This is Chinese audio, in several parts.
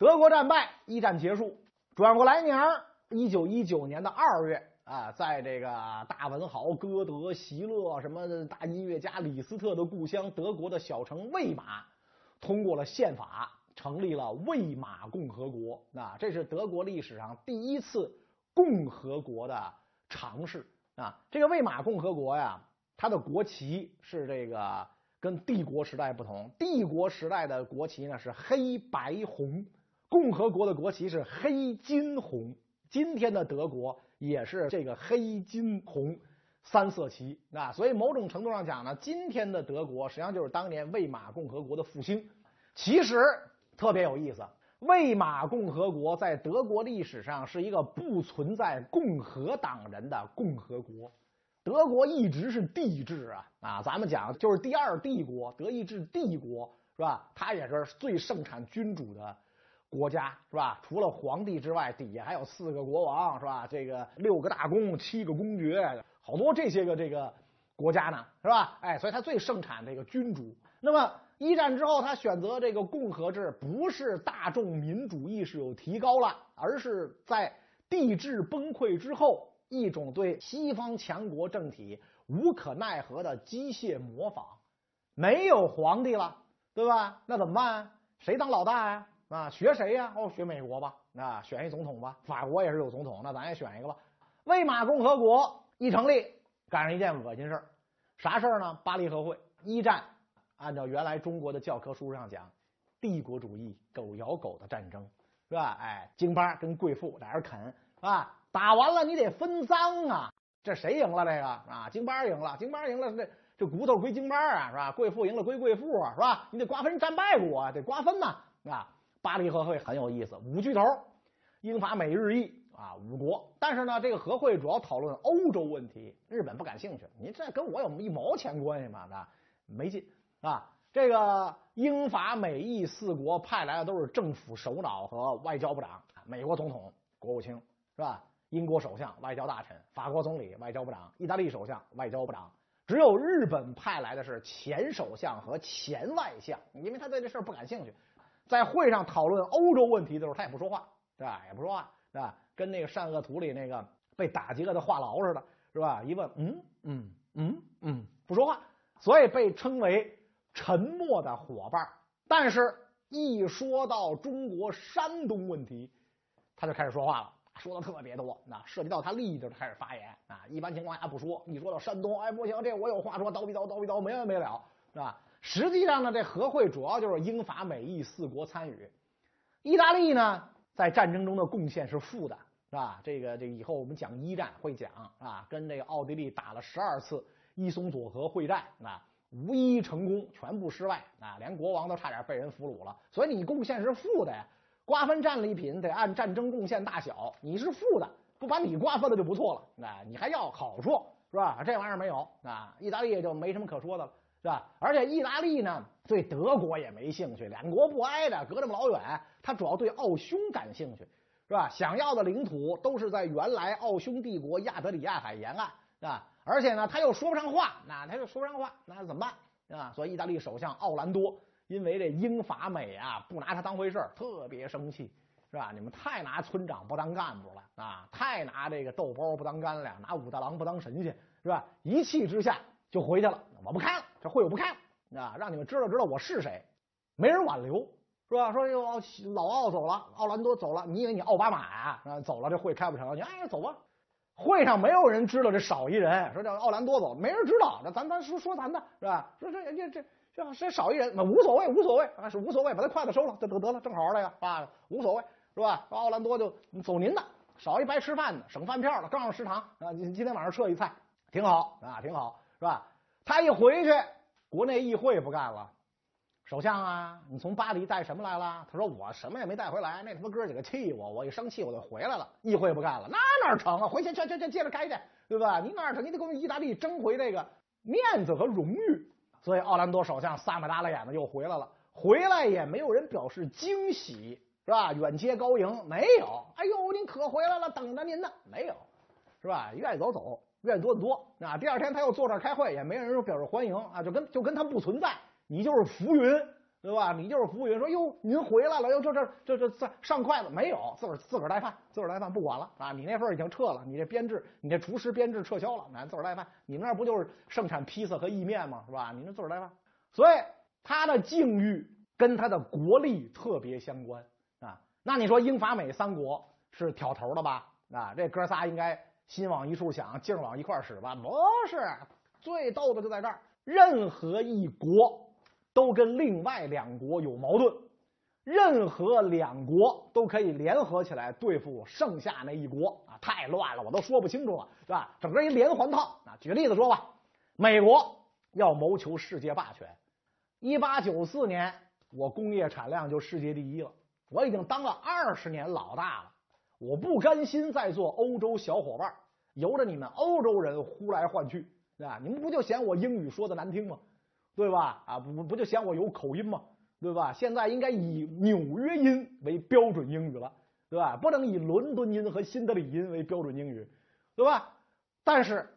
德国战败，一战结束。转过来年儿，一九一九年的二月啊，在这个大文豪歌德、席勒什么大音乐家李斯特的故乡德国的小城魏玛，通过了宪法，成立了魏玛共和国。那这是德国历史上第一次共和国的尝试啊。这个魏玛共和国呀，它的国旗是这个跟帝国时代不同，帝国时代的国旗呢是黑白红。共和国的国旗是黑金红，今天的德国也是这个黑金红三色旗啊，所以某种程度上讲呢，今天的德国实际上就是当年魏玛共和国的复兴。其实特别有意思，魏玛共和国在德国历史上是一个不存在共和党人的共和国，德国一直是帝制啊啊，咱们讲就是第二帝国，德意志帝国是吧？它也是最盛产君主的。国家是吧？除了皇帝之外，底下还有四个国王是吧？这个六个大公，七个公爵，好多这些个这个国家呢是吧？哎，所以他最盛产这个君主。那么一战之后，他选择这个共和制，不是大众民主意识有提高了，而是在帝制崩溃之后，一种对西方强国政体无可奈何的机械模仿。没有皇帝了，对吧？那怎么办？谁当老大呀？啊学谁呀？哦，学美国吧。啊，选一总统吧。法国也是有总统，那咱也选一个吧。魏玛共和国一成立，赶上一件恶心事儿，啥事儿呢？巴黎和会。一战，按照原来中国的教科书上讲，帝国主义狗咬狗的战争，是吧？哎，京巴跟贵妇俩人啃，是吧？打完了你得分赃啊。这谁赢了？这个啊，京巴赢了，京巴赢了，这这骨头归京巴啊，是吧？贵妇赢了归贵妇啊，是吧？你得瓜分战败国啊，得瓜分呐，啊。巴黎和会很有意思，五巨头，英法美日意啊，五国。但是呢，这个和会主要讨论欧洲问题，日本不感兴趣。你这跟我有一毛钱关系吗？啊，没劲啊。这个英法美意四国派来的都是政府首脑和外交部长，美国总统、国务卿是吧？英国首相、外交大臣，法国总理、外交部长，意大利首相、外交部长。只有日本派来的是前首相和前外相，因为他对这事儿不感兴趣。在会上讨论欧洲问题的时候，他也不说话，对吧？也不说话，对吧？跟那个善恶图里那个被打击了的话痨似的，是吧？一问，嗯嗯嗯嗯，不说话，所以被称为沉默的伙伴。但是，一说到中国山东问题，他就开始说话了，说的特别多。那涉及到他利益的，开始发言啊。一般情况下不说，一说到山东，哎，不行，这我有话说，叨逼叨叨逼叨，没完没了，是吧？实际上呢，这和会主要就是英法美意四国参与。意大利呢，在战争中的贡献是负的，是吧？这个这以后我们讲一战会讲啊，跟这个奥地利打了十二次伊松佐河会战啊，无一成功，全部失败啊，连国王都差点被人俘虏了。所以你贡献是负的呀，瓜分战利品得按战争贡献大小，你是负的，不把你瓜分了就不错了啊，你还要好处是吧？这玩意儿没有啊，意大利也就没什么可说的了。是吧？而且意大利呢，对德国也没兴趣，两国不挨着，隔这么老远，他主要对奥匈感兴趣，是吧？想要的领土都是在原来奥匈帝国亚德里亚海沿岸，是吧？而且呢，他又说不上话，那他又说不上话，那怎么办？啊？所以意大利首相奥兰多因为这英法美啊不拿他当回事特别生气，是吧？你们太拿村长不当干部了啊，太拿这个豆包不当干粮，拿武大郎不当神仙，是吧？一气之下就回去了，我不开了。这会我不开了啊！让你们知道知道我是谁，没人挽留，是吧？说老奥走了，奥兰多走了，你以为你奥巴马？啊，走了这会开不成了？你哎走吧。会上没有人知道这少一人，说这奥兰多走，没人知道。那咱咱说说咱的是吧？说这这这这谁少一人？那无所谓无所谓啊，是无所谓，把他筷子收了，得得得了，正好了呀啊，无所谓是吧？奥兰多就走您的，少一白吃饭的，省饭票了，更上食堂啊！今今天晚上撤一菜，挺好啊，挺好是吧？他一回去，国内议会不干了。首相啊，你从巴黎带什么来了？他说我什么也没带回来。那他妈哥几个气我，我一生气我就回来了。议会不干了，那哪成啊？回去去去去，接着开去，对吧？你哪成？你得给我们意大利争回这个面子和荣誉。所以奥兰多首相撒么耷拉眼子又回来了。回来也没有人表示惊喜，是吧？远接高迎没有？哎呦，您可回来了，等着您呢，没有，是吧？愿意走走。愿意多的多啊！第二天他又坐这儿开会，也没人说表示欢迎啊，就跟就跟他不存在，你就是浮云对吧？你就是浮云，说哟，您回来了，哟，这这这这这上筷子没有？自个儿自个儿带饭，自个儿带饭不管了啊！你那份已经撤了，你这编制，你这厨师编制撤销了，咱自个儿带饭。你们那不就是盛产披萨和意面吗？是吧？你那自个儿带饭。所以他的境遇跟他的国力特别相关啊。那你说英法美三国是挑头的吧？啊，这哥仨应该心往一处想，劲往一块使吧？不是，最逗的就在这儿，任何一国。都跟另外两国有矛盾，任何两国都可以联合起来对付剩下那一国啊！太乱了，我都说不清楚了，是吧？整个一连环套啊！举例子说吧，美国要谋求世界霸权，一八九四年我工业产量就世界第一了，我已经当了二十年老大了，我不甘心再做欧洲小伙伴，由着你们欧洲人呼来唤去，啊？你们不就嫌我英语说的难听吗？对吧？啊，不不就嫌我有口音吗？对吧？现在应该以纽约音为标准英语了，对吧？不能以伦敦音和新德里音为标准英语，对吧？但是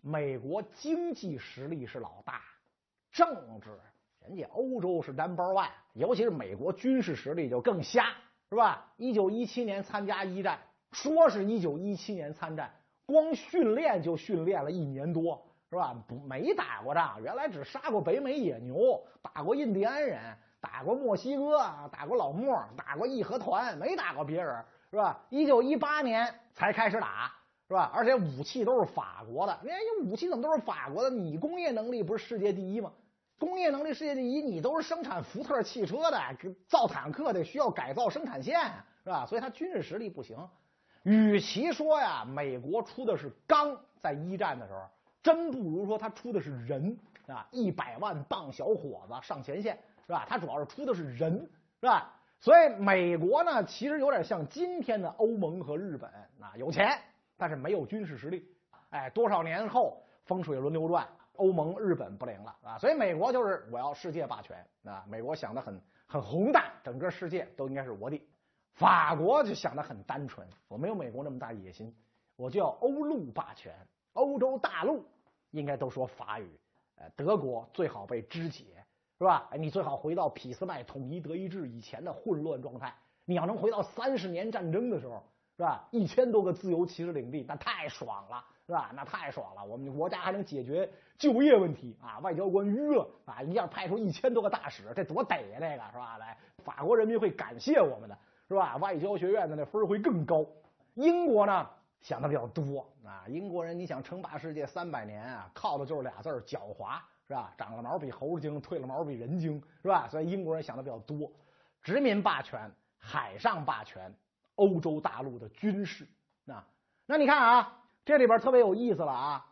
美国经济实力是老大，政治人家欧洲是 number one，尤其是美国军事实力就更瞎，是吧？一九一七年参加一战，说是一九一七年参战，光训练就训练了一年多。是吧？不，没打过仗，原来只杀过北美野牛，打过印第安人，打过墨西哥，打过老莫，打过义和团，没打过别人，是吧？一九一八年才开始打，是吧？而且武器都是法国的，哎，武器怎么都是法国的？你工业能力不是世界第一吗？工业能力世界第一，你都是生产福特汽车的，造坦克得需要改造生产线，是吧？所以他军事实力不行。与其说呀，美国出的是钢，在一战的时候。真不如说他出的是人啊，一百万棒小伙子上前线是吧？他主要是出的是人是吧？所以美国呢，其实有点像今天的欧盟和日本啊，有钱但是没有军事实力。哎，多少年后风水轮流转，欧盟、日本不灵了啊！所以美国就是我要世界霸权啊！美国想的很很宏大，整个世界都应该是我的。法国就想的很单纯，我没有美国那么大野心，我就要欧陆霸权。欧洲大陆应该都说法语，呃，德国最好被肢解，是吧？你最好回到俾斯麦统一德意志以前的混乱状态。你要能回到三十年战争的时候，是吧？一千多个自由骑士领地，那太爽了，是吧？那太爽了，我们国家还能解决就业问题啊！外交官淤了啊，一下派出一千多个大使，这多得呀，这个是吧？来，法国人民会感谢我们的，是吧？外交学院的那分会更高。英国呢？想的比较多啊！英国人，你想称霸世界三百年啊，靠的就是俩字儿狡猾，是吧？长了毛比猴精，退了毛比人精，是吧？所以英国人想的比较多，殖民霸权、海上霸权、欧洲大陆的军事啊。那你看啊，这里边特别有意思了啊！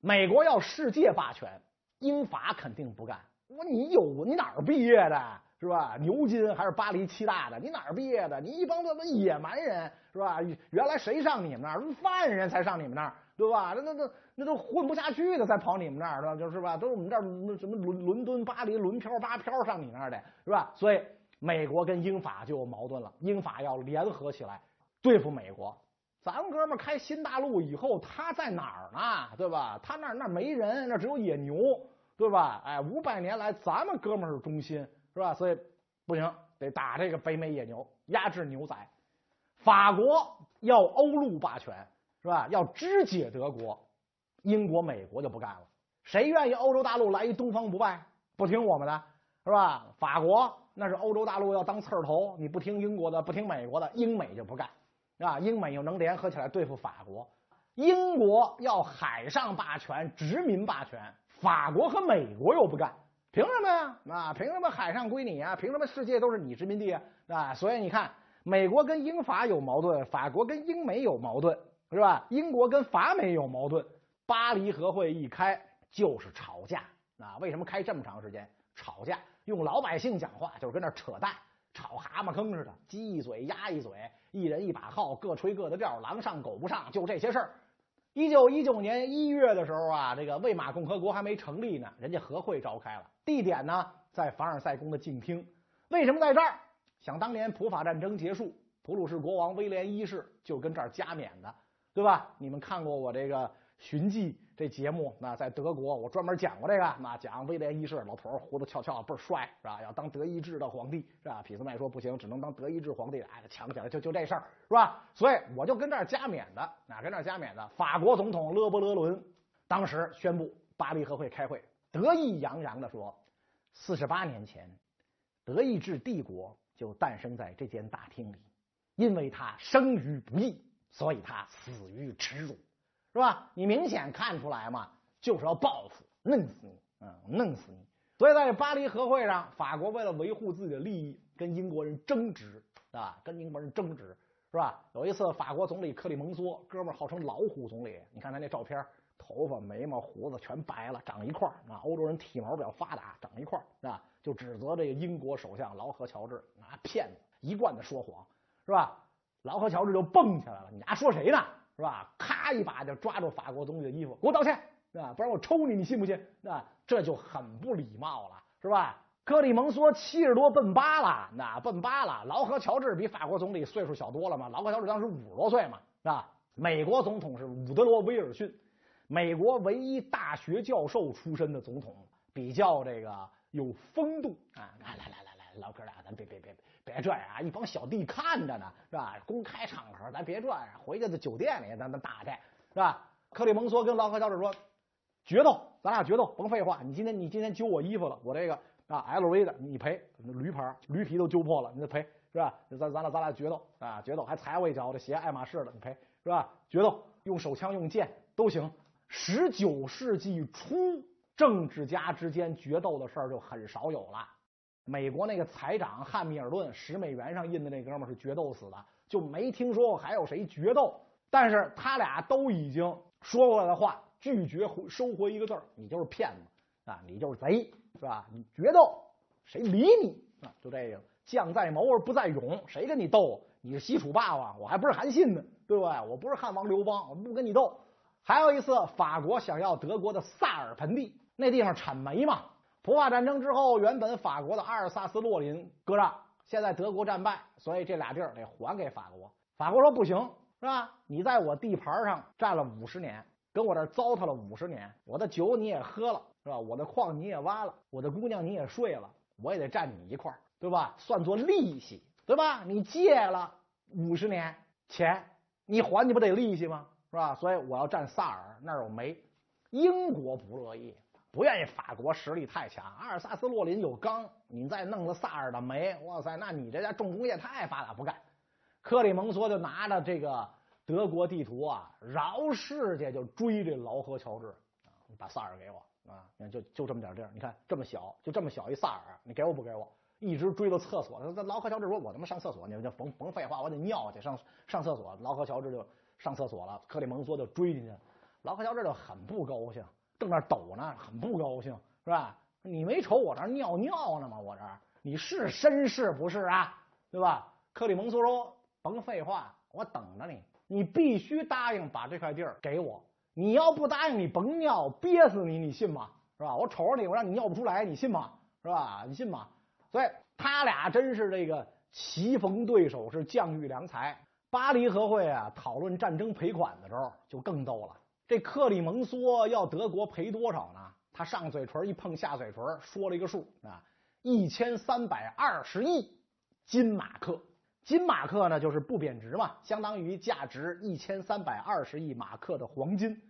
美国要世界霸权，英法肯定不干。我你有你哪儿毕业的？是吧？牛津还是巴黎七大的？你哪儿毕业的？你一帮他妈野蛮人是吧？原来谁上你们那儿？犯人才上你们那儿，对吧？那那那那都混不下去的才跑你们那儿，是吧？就是吧？都是我们这儿什么伦伦敦、巴黎轮漂、八漂上你那儿的，是吧？所以美国跟英法就有矛盾了，英法要联合起来对付美国。咱哥们开新大陆以后，他在哪儿呢？对吧？他那那没人，那只有野牛，对吧？哎，五百年来，咱们哥们是中心。是吧？所以不行，得打这个北美野牛，压制牛仔。法国要欧陆霸权，是吧？要肢解德国，英国、美国就不干了。谁愿意欧洲大陆来一东方不败？不听我们的，是吧？法国那是欧洲大陆要当刺儿头，你不听英国的，不听美国的，英美就不干，啊？英美又能联合起来对付法国。英国要海上霸权、殖民霸权，法国和美国又不干。凭什么呀？啊，凭什么海上归你啊？凭什么世界都是你殖民地啊？啊，所以你看，美国跟英法有矛盾，法国跟英美有矛盾，是吧？英国跟法美有矛盾，巴黎和会一开就是吵架啊！为什么开这么长时间？吵架，用老百姓讲话就是跟那扯淡，吵蛤蟆坑似的，鸡一嘴鸭一嘴，一人一把号，各吹各的调，狼上狗不上，就这些事儿。一九一九年一月的时候啊，这个魏玛共和国还没成立呢，人家和会召开了，地点呢在凡尔赛宫的静厅。为什么在这儿？想当年普法战争结束，普鲁士国王威廉一世就跟这儿加冕的，对吧？你们看过我这个寻迹这节目，那在德国我专门讲过这个，那讲威廉一世，老头胡子翘翘，倍儿帅，是吧？要当德意志的皇帝，是吧？俾斯麦说不行，只能当德意志皇帝，哎，抢起来就就这事儿，是吧？所以我就跟这儿加冕的，哪跟这儿加冕的？法国总统勒伯勒伦当时宣布巴黎和会开会，得意洋洋的说，四十八年前，德意志帝国就诞生在这间大厅里，因为他生于不义，所以他死于耻辱。是吧？你明显看出来嘛，就是要报复，弄死你，嗯，弄死你。所以在这巴黎和会上，法国为了维护自己的利益，跟英国人争执，啊，跟英国人争执，是吧？有一次，法国总理克里蒙梭，哥们儿号称老虎总理，你看他那照片，头发、眉毛、胡子全白了，长一块儿。啊，欧洲人体毛比较发达，长一块儿，啊，就指责这个英国首相劳合乔治啊，骗子，一贯的说谎，是吧？劳合乔治就蹦起来了，你丫说谁呢？是吧？咔一把就抓住法国总理的衣服，给我道歉，是吧？不然我抽你，你信不信？那这就很不礼貌了，是吧？克里蒙梭七十多奔八了，那奔八了。劳合乔治比法国总理岁数小多了嘛？劳合乔治当时五十多岁嘛，是吧？美国总统是伍德罗威尔逊，美国唯一大学教授出身的总统，比较这个有风度啊！来来来来来，老哥俩，咱别别别。别这样啊！一帮小弟看着呢，是吧？公开场合咱别这样，回去在酒店里咱咱打去，是吧？克里蒙梭跟劳合乔治说：“决斗，咱俩决斗，甭废话。你今天你今天揪我衣服了，我这个啊 LV 的你赔，驴牌驴皮都揪破了，你得赔，是吧？咱咱俩咱俩决斗啊，决斗还踩我一脚，我这鞋爱马仕的你赔，是吧？决斗，用手枪用剑都行。十九世纪初，政治家之间决斗的事儿就很少有了。”美国那个财长汉密尔顿十美元上印的那哥们是决斗死的，就没听说过还有谁决斗。但是他俩都已经说过的话，拒绝回收回一个字儿，你就是骗子啊，你就是贼，是吧？你决斗，谁理你啊？就这个，将在谋而不在勇，谁跟你斗？你是西楚霸王，我还不是韩信呢，对不对？我不是汉王刘邦，我不跟你斗。还有一次，法国想要德国的萨尔盆地，那地方产煤嘛。普法战争之后，原本法国的阿尔萨斯洛林割让，现在德国战败，所以这俩地儿得还给法国。法国说不行，是吧？你在我地盘上占了五十年，跟我这糟蹋了五十年，我的酒你也喝了，是吧？我的矿你也挖了，我的姑娘你也睡了，我也得占你一块，对吧？算作利息，对吧？你借了五十年钱，你还你不得利息吗？是吧？所以我要占萨尔那儿有煤，英国不乐意。不愿意法国实力太强，阿尔萨斯洛林有钢，你再弄了萨尔的煤，哇塞，那你这家重工业太发达，不干。克里蒙梭就拿着这个德国地图啊，绕世界就追这劳合乔治啊，把萨尔给我啊，你看就就这么点地儿，你看这么小，就这么小一萨尔，你给我不给我？一直追到厕所，那劳合乔治说：“我他妈上厕所，你们就甭甭废话，我得尿去，上上厕所。”劳合乔治就上厕所了，克里蒙梭就追进去，劳合乔治就很不高兴。正那抖呢，很不高兴，是吧？你没瞅我这尿尿呢吗？我这你是绅士不是啊？对吧？克里蒙梭说：“甭废话，我等着你。你必须答应把这块地儿给我。你要不答应，你甭尿，憋死你，你信吗？是吧？我瞅着你，我让你尿不出来，你信吗？是吧？你信吗？所以他俩真是这个棋逢对手，是将遇良才。巴黎和会啊，讨论战争赔款的时候就更逗了。这克里蒙梭要德国赔多少呢？他上嘴唇一碰下嘴唇，说了一个数啊，一千三百二十亿金马克。金马克呢，就是不贬值嘛，相当于价值一千三百二十亿马克的黄金。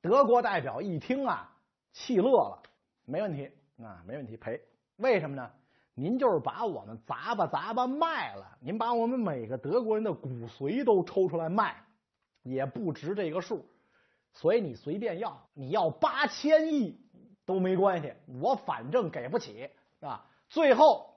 德国代表一听啊，气乐了，没问题啊，没问题赔。为什么呢？您就是把我们砸吧砸吧卖了，您把我们每个德国人的骨髓都抽出来卖，也不值这个数。所以你随便要，你要八千亿都没关系，我反正给不起啊。最后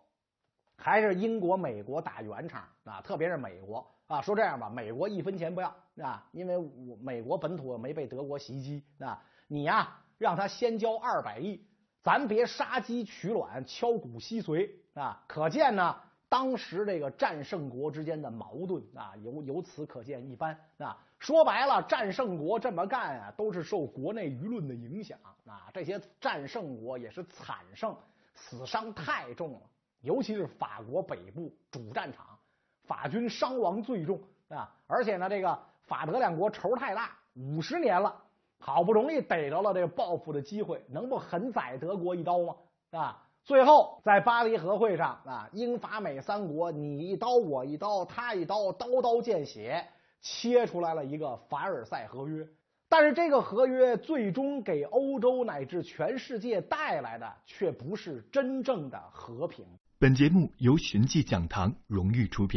还是英国、美国打圆场啊，特别是美国啊，说这样吧，美国一分钱不要啊，因为我美国本土没被德国袭击啊，你呀让他先交二百亿，咱别杀鸡取卵、敲骨吸髓啊。可见呢。当时这个战胜国之间的矛盾啊，由由此可见一斑啊。说白了，战胜国这么干啊，都是受国内舆论的影响啊。这些战胜国也是惨胜，死伤太重了，尤其是法国北部主战场，法军伤亡最重啊。而且呢，这个法德两国仇太大，五十年了，好不容易逮着了这个报复的机会，能不狠宰德国一刀吗？啊！最后在巴黎和会上啊，英法美三国你一刀我一刀，他一刀，刀刀见血，切出来了一个凡尔赛合约。但是这个合约最终给欧洲乃至全世界带来的，却不是真正的和平。本节目由寻迹讲堂荣誉出品。